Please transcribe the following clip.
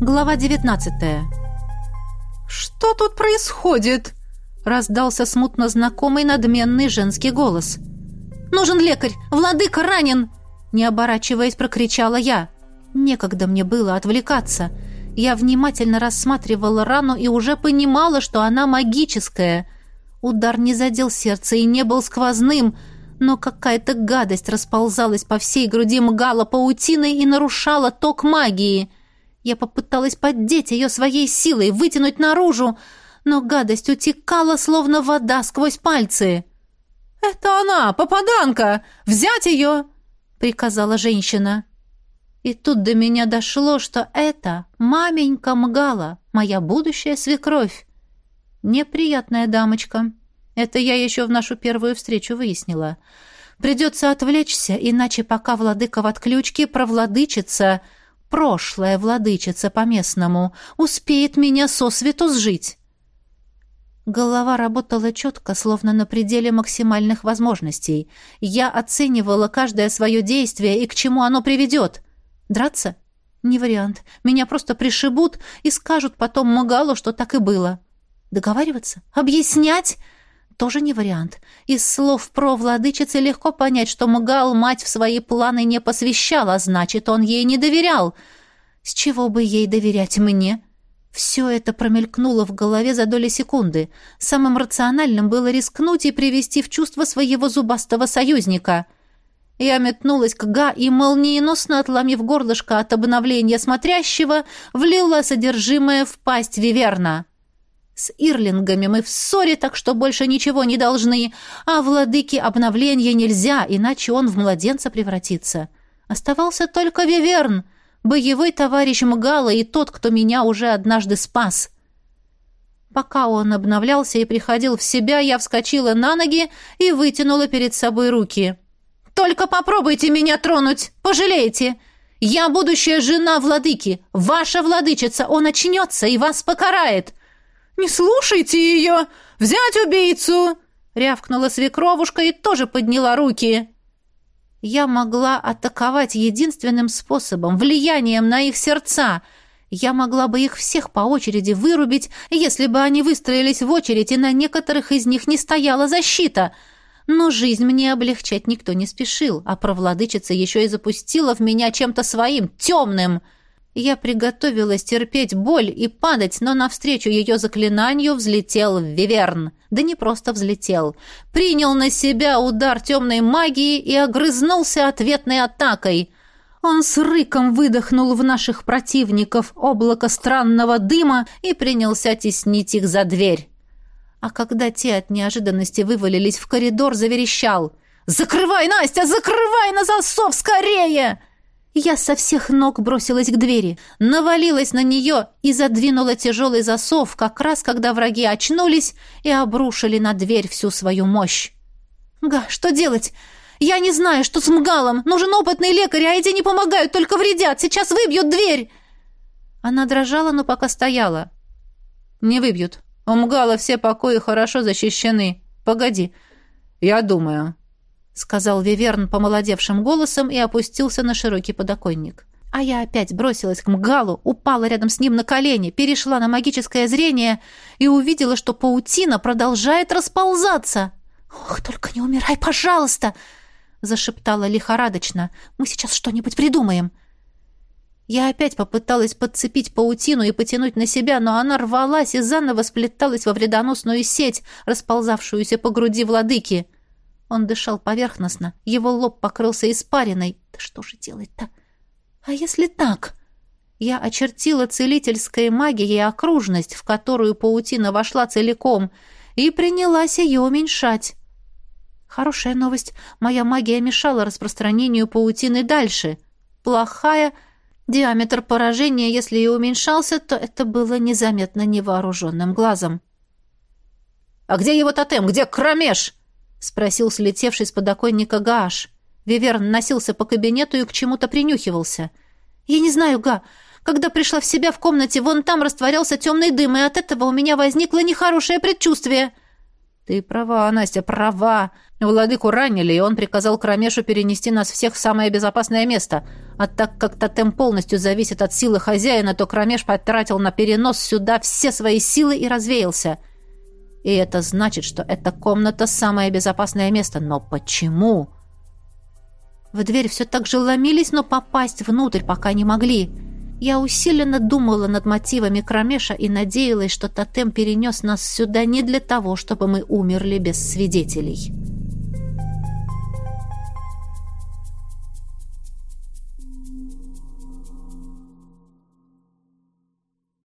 Глава 19 «Что тут происходит?» — раздался смутно знакомый надменный женский голос. «Нужен лекарь! Владыка ранен!» Не оборачиваясь, прокричала я. Некогда мне было отвлекаться. Я внимательно рассматривала рану и уже понимала, что она магическая. Удар не задел сердце и не был сквозным, но какая-то гадость расползалась по всей груди мгала паутиной и нарушала ток магии — я попыталась поддеть ее своей силой, вытянуть наружу, но гадость утекала, словно вода сквозь пальцы. «Это она, попаданка! Взять ее!» — приказала женщина. И тут до меня дошло, что это маменька Мгала, моя будущая свекровь. Неприятная дамочка. Это я еще в нашу первую встречу выяснила. Придется отвлечься, иначе пока владыка в отключке провладычится — прошлая владычица по-местному, успеет меня сосвету сжить. Голова работала четко, словно на пределе максимальных возможностей. Я оценивала каждое свое действие и к чему оно приведет. Драться? Не вариант. Меня просто пришибут и скажут потом Магалу, что так и было. Договариваться? Объяснять? Тоже не вариант. Из слов про владычицы легко понять, что Магал мать в свои планы не посвящал, а значит, он ей не доверял. С чего бы ей доверять мне? Все это промелькнуло в голове за доли секунды. Самым рациональным было рискнуть и привести в чувство своего зубастого союзника. Я метнулась к Га и, молниеносно отломив горлышко от обновления смотрящего, влила содержимое в пасть Виверна. С Ирлингами мы в ссоре, так что больше ничего не должны, а владыке обновления нельзя, иначе он в младенца превратится. Оставался только Виверн, боевой товарищ Мгала и тот, кто меня уже однажды спас. Пока он обновлялся и приходил в себя, я вскочила на ноги и вытянула перед собой руки. «Только попробуйте меня тронуть! Пожалеете! Я будущая жена владыки, ваша владычица, он очнется и вас покарает!» «Не слушайте ее! Взять убийцу!» рявкнула свекровушка и тоже подняла руки. Я могла атаковать единственным способом, влиянием на их сердца. Я могла бы их всех по очереди вырубить, если бы они выстроились в очередь, и на некоторых из них не стояла защита. Но жизнь мне облегчать никто не спешил, а провладычица еще и запустила в меня чем-то своим, темным — я приготовилась терпеть боль и падать, но навстречу ее заклинанию взлетел Виверн. Да не просто взлетел. Принял на себя удар темной магии и огрызнулся ответной атакой. Он с рыком выдохнул в наших противников облако странного дыма и принялся теснить их за дверь. А когда те от неожиданности вывалились в коридор, заверещал. «Закрывай, Настя, закрывай на засов скорее!» Я со всех ног бросилась к двери, навалилась на нее и задвинула тяжелый засов, как раз когда враги очнулись и обрушили на дверь всю свою мощь. «Га, что делать? Я не знаю, что с Мгалом. Нужен опытный лекарь, а эти не помогают, только вредят. Сейчас выбьют дверь!» Она дрожала, но пока стояла. «Не выбьют. У Мгала все покои хорошо защищены. Погоди, я думаю» сказал Виверн помолодевшим голосом и опустился на широкий подоконник. А я опять бросилась к Мгалу, упала рядом с ним на колени, перешла на магическое зрение и увидела, что паутина продолжает расползаться. «Ох, только не умирай, пожалуйста!» — зашептала лихорадочно. «Мы сейчас что-нибудь придумаем». Я опять попыталась подцепить паутину и потянуть на себя, но она рвалась и заново сплеталась во вредоносную сеть, расползавшуюся по груди владыки. Он дышал поверхностно, его лоб покрылся испариной. Да что же делать-то? А если так? Я очертила целительской магией окружность, в которую паутина вошла целиком, и принялась ее уменьшать. Хорошая новость. Моя магия мешала распространению паутины дальше. Плохая. Диаметр поражения, если и уменьшался, то это было незаметно невооруженным глазом. «А где его тотем? Где Кромеш?» — спросил слетевший с подоконника Гааш. Виверн носился по кабинету и к чему-то принюхивался. «Я не знаю, Га. Когда пришла в себя в комнате, вон там растворялся темный дым, и от этого у меня возникло нехорошее предчувствие». «Ты права, Настя, права», Владыку ранили, и он приказал Кромешу перенести нас всех в самое безопасное место. А так как тотем полностью зависит от силы хозяина, то Кромеш потратил на перенос сюда все свои силы и развеялся. И это значит, что эта комната самое безопасное место. Но почему? В дверь все так же ломились, но попасть внутрь пока не могли. Я усиленно думала над мотивами Кромеша и надеялась, что тотем перенес нас сюда не для того, чтобы мы умерли без свидетелей».